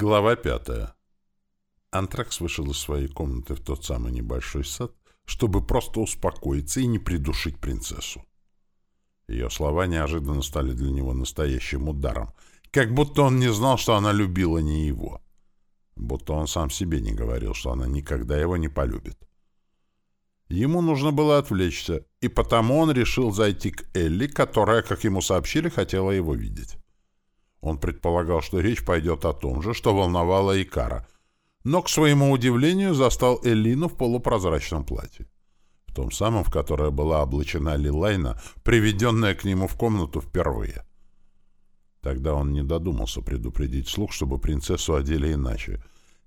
Глава пятая. Антракс вышел из своей комнаты в тот самый небольшой сад, чтобы просто успокоиться и не придушить принцессу. Ее слова неожиданно стали для него настоящим ударом, как будто он не знал, что она любила не его. Будто он сам себе не говорил, что она никогда его не полюбит. Ему нужно было отвлечься, и потому он решил зайти к Элли, которая, как ему сообщили, хотела его видеть. Он предполагал, что речь пойдет о том же, что волновало Икара, но, к своему удивлению, застал Эллину в полупрозрачном платье. В том самом, в которое была облачена Лилайна, приведенная к нему в комнату впервые. Тогда он не додумался предупредить слух, чтобы принцессу одели иначе.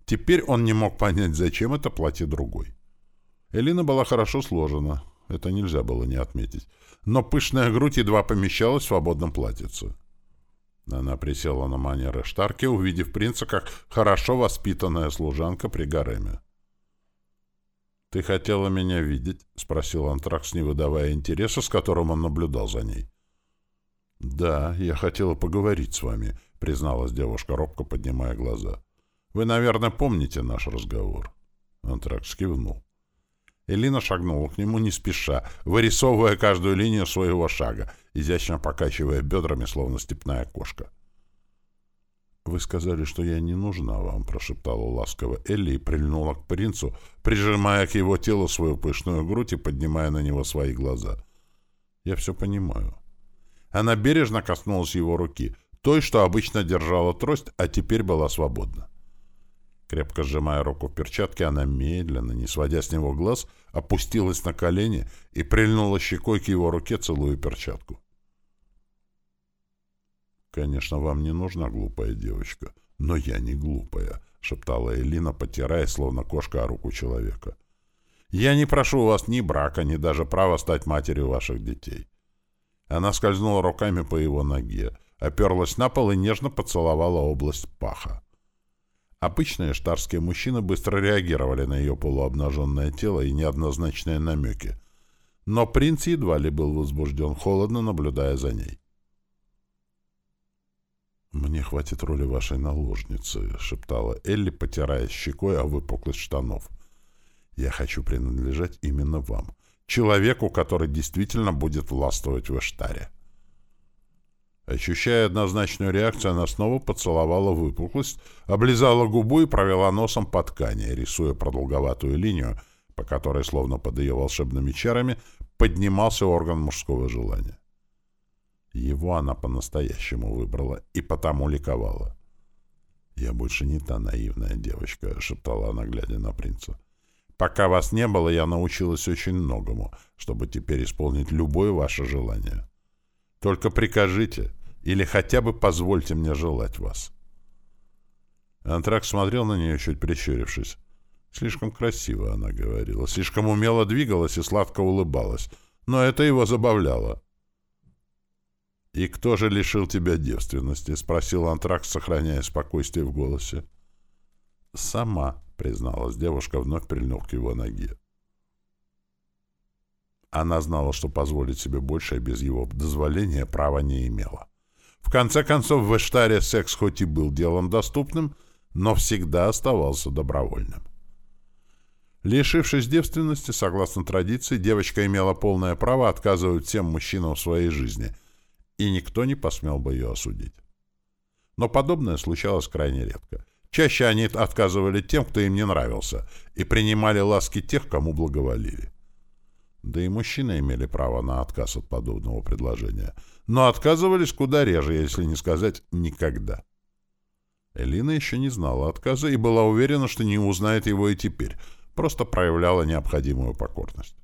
Теперь он не мог понять, зачем это платье другой. Элина была хорошо сложена, это нельзя было не отметить, но пышная грудь едва помещалась в свободном платьице. Она присела на манеры Штарки, увидев принца как хорошо воспитанная служанка при гареме. «Ты хотела меня видеть?» — спросил Антракс, не выдавая интереса, с которым он наблюдал за ней. «Да, я хотела поговорить с вами», — призналась девушка, робко поднимая глаза. «Вы, наверное, помните наш разговор?» Антракс кивнул. Элина шагнула к нему не спеша, вырисовывая каждую линию своего шага, изящно покачивая бедрами, словно степная кошка. «Вы сказали, что я не нужна вам», — прошептала ласково Элли и прильнула к принцу, прижимая к его телу свою пышную грудь и поднимая на него свои глаза. «Я все понимаю». Она бережно коснулась его руки, той, что обычно держала трость, а теперь была свободна. Крепко сжимая руку в перчатке, она медленно, не сводя с него глаз, опустилась на колени и прильнула щекой к его руке, целую перчатку. «Конечно, вам не нужна глупая девочка, но я не глупая», — шептала Элина, потирая, словно кошка о руку человека. «Я не прошу у вас ни брака, ни даже права стать матерью ваших детей». Она скользнула руками по его ноге, оперлась на пол и нежно поцеловала область паха. Обычные штарские мужчины быстро реагировали на ее полуобнаженное тело и неоднозначные намеки. Но принц едва ли был возбужден, холодно наблюдая за ней. «Мне хватит роли вашей наложницы», — шептала Элли, потирая щекой о выпуклость штанов. «Я хочу принадлежать именно вам, человеку, который действительно будет властвовать в Эштаре». Ощущая однозначную реакцию, она снова поцеловала выпуклость, облизала губу и провела носом по ткани, рисуя продолговатую линию, по которой, словно под ее волшебными чарами, поднимался орган мужского желания. Его она по-настоящему выбрала и потому ликовала. «Я больше не та наивная девочка», — шептала она, глядя на принца. «Пока вас не было, я научилась очень многому, чтобы теперь исполнить любое ваше желание. Только прикажите, или хотя бы позвольте мне желать вас». Антрак смотрел на нее, чуть прищурившись. Слишком красиво, она говорила, слишком умело двигалась и сладко улыбалась, но это его забавляло. «И кто же лишил тебя девственности?» — спросил Антракс, сохраняя спокойствие в голосе. «Сама», — призналась девушка, вновь прильнув к его ноге. Она знала, что позволить себе большее без его дозволения права не имела. В конце концов, в Эштаре секс хоть и был делом доступным, но всегда оставался добровольным. Лишившись девственности, согласно традиции, девочка имела полное право отказывать всем мужчинам в своей жизни, и никто не посмел бы ее осудить. Но подобное случалось крайне редко. Чаще они отказывали тем, кто им не нравился, и принимали ласки тех, кому благоволили. Да и мужчины имели право на отказ от подобного предложения, но отказывались куда реже, если не сказать никогда. Элина еще не знала отказа и была уверена, что не узнает его и теперь, просто проявляла необходимую покорность.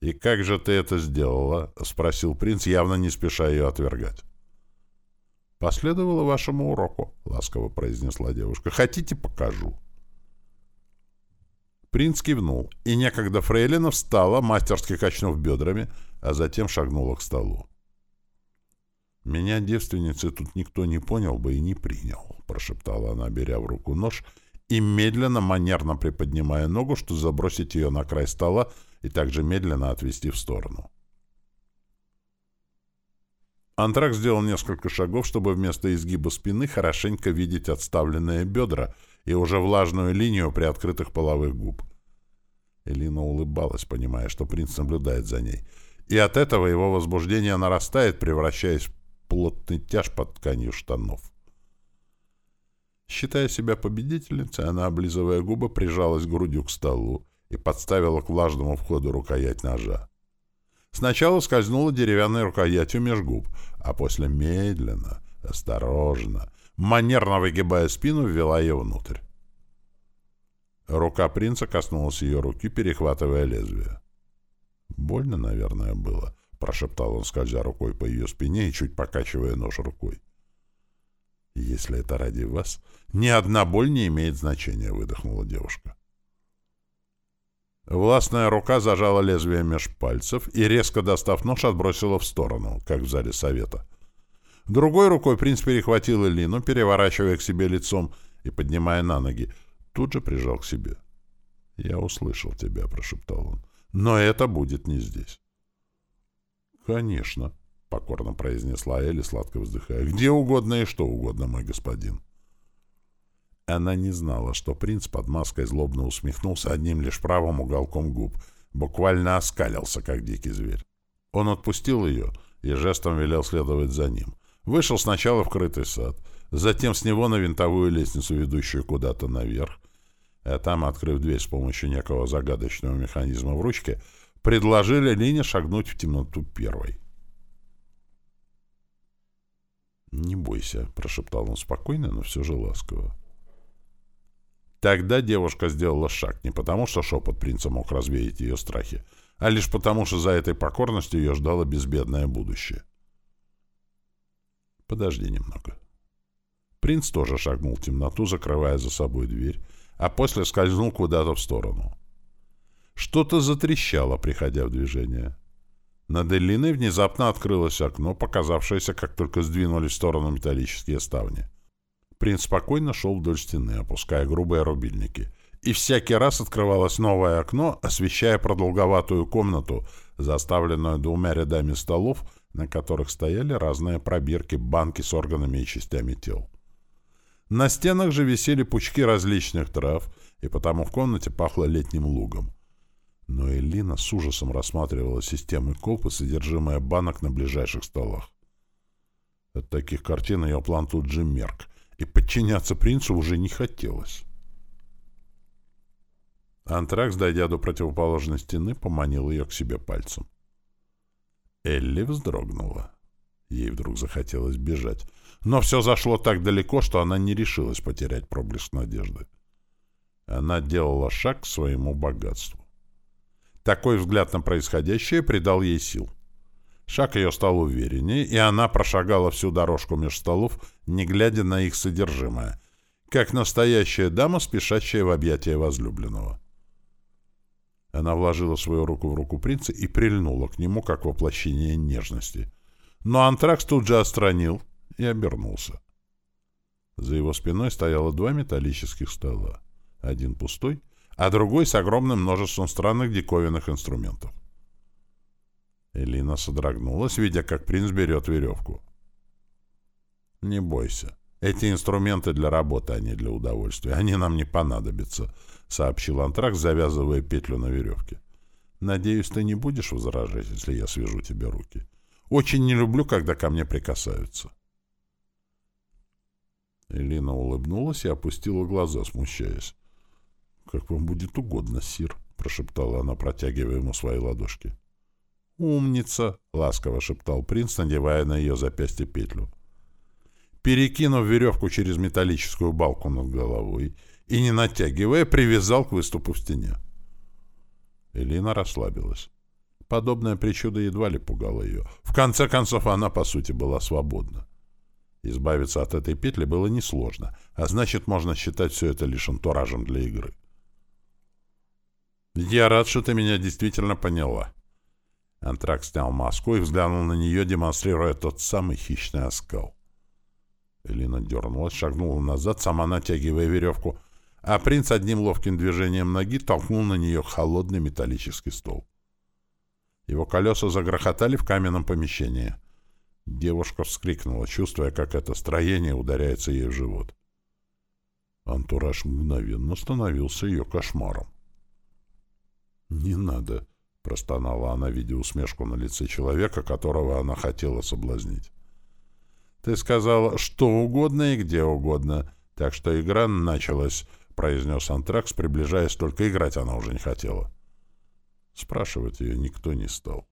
«И как же ты это сделала?» — спросил принц, явно не спеша ее отвергать. «Последовала вашему уроку», — ласково произнесла девушка. «Хотите, покажу». Принц кивнул, и некогда фрейлина встала, мастерски качнув бедрами, а затем шагнула к столу. «Меня, девственницы, тут никто не понял бы и не принял», — прошептала она, беря в руку нож и медленно, манерно приподнимая ногу, что забросить ее на край стола и также медленно отвести в сторону. Антрак сделал несколько шагов, чтобы вместо изгиба спины хорошенько видеть отставленные бедра и уже влажную линию приоткрытых половых губ. Элина улыбалась, понимая, что принц наблюдает за ней. И от этого его возбуждение нарастает, превращаясь в плотный тяж под тканью штанов. Считая себя победительницей, она, облизывая губы, прижалась грудью к столу и подставила к влажному входу рукоять ножа. Сначала скользнула деревянной рукоятью меж губ, а после медленно, осторожно, манерно выгибая спину, ввела ее внутрь. Рука принца коснулась ее руки, перехватывая лезвие. «Больно, наверное, было», — прошептал он, скользя рукой по ее спине и чуть покачивая нож рукой. «Если это ради вас, ни одна боль не имеет значения», — выдохнула девушка. Властная рука зажала лезвие меж пальцев и, резко достав нож, отбросила в сторону, как в зале совета. Другой рукой принц перехватил Элину, переворачивая к себе лицом и поднимая на ноги. Тут же прижал к себе. «Я услышал тебя», — прошептал он. «Но это будет не здесь». «Конечно», — покорно произнесла Элли, сладко вздыхая. «Где угодно и что угодно, мой господин». Она не знала, что принц под маской злобно усмехнулся одним лишь правым уголком губ, буквально оскалился, как дикий зверь. Он отпустил ее и жестом велел следовать за ним. Вышел сначала в крытый сад, затем с него на винтовую лестницу, ведущую куда-то наверх, а там, открыв дверь с помощью некого загадочного механизма в ручке, предложили Лине шагнуть в темноту первой. «Не бойся», — прошептал он спокойно, но все же ласково. Тогда девушка сделала шаг не потому, что шепот принца мог развеять ее страхи, а лишь потому, что за этой покорностью ее ждало безбедное будущее. «Подожди немного». Принц тоже шагнул в темноту, закрывая за собой дверь, а после скользнул куда-то в сторону. Что-то затрещало, приходя в движение. Над Эллиной внезапно открылось окно, показавшееся, как только сдвинулись в сторону металлические ставни. Принц спокойно шел вдоль стены, опуская грубые рубильники. И всякий раз открывалось новое окно, освещая продолговатую комнату, заставленную двумя рядами столов, на которых стояли разные пробирки, банки с органами и частями тел. На стенах же висели пучки различных трав, и потому в комнате пахло летним лугом. Но Элина с ужасом рассматривала системы коп и содержимое банок на ближайших столах. От таких картин ее план тут же мерк и подчиняться принцу уже не хотелось. Антракс, дойдя до противоположной стены, поманил ее к себе пальцем. Элли вздрогнула. Ей вдруг захотелось бежать. Но все зашло так далеко, что она не решилась потерять проблеск надежды. Она делала шаг к своему богатству. Такой взгляд на происходящее придал ей сил. Шаг ее стал увереннее, и она прошагала всю дорожку меж столов, не глядя на их содержимое, как настоящая дама, спешащая в объятия возлюбленного. Она вложила свою руку в руку принца и прильнула к нему, как воплощение нежности. Но антракс тут же отстранил и обернулся. За его спиной стояло два металлических стола. Один пустой, а другой с огромным множеством странных диковинных инструментов. Элина содрогнулась, видя, как принц берет веревку. «Не бойся. Эти инструменты для работы, а не для удовольствия. Они нам не понадобятся», — сообщил Антракс, завязывая петлю на веревке. «Надеюсь, ты не будешь возражать, если я свяжу тебе руки. Очень не люблю, когда ко мне прикасаются». Элина улыбнулась и опустила глаза, смущаясь. «Как вам будет угодно, сир», — прошептала она, протягивая ему свои ладошки. «Умница!» — ласково шептал принц, надевая на ее запястье петлю. Перекинув веревку через металлическую балку над головой и, не натягивая, привязал к выступу в стене. Элина расслабилась. Подобная причуда едва ли пугала ее. В конце концов, она, по сути, была свободна. Избавиться от этой петли было несложно, а значит, можно считать все это лишь антуражем для игры. «Я рад, что ты меня действительно поняла», Антрак снял маску и взглянул на нее, демонстрируя тот самый хищный оскал. Элина дернулась, шагнула назад, сама натягивая веревку, а принц одним ловким движением ноги толкнул на нее холодный металлический стол. Его колеса загрохотали в каменном помещении. Девушка вскрикнула, чувствуя, как это строение ударяется ей в живот. Антураж мгновенно становился ее кошмаром. «Не надо», — простонала она, видя усмешку на лице человека, которого она хотела соблазнить. «Ты сказала что угодно и где угодно, так что игра началась», — произнес Антракс, приближаясь, только играть она уже не хотела. Спрашивать ее никто не стал.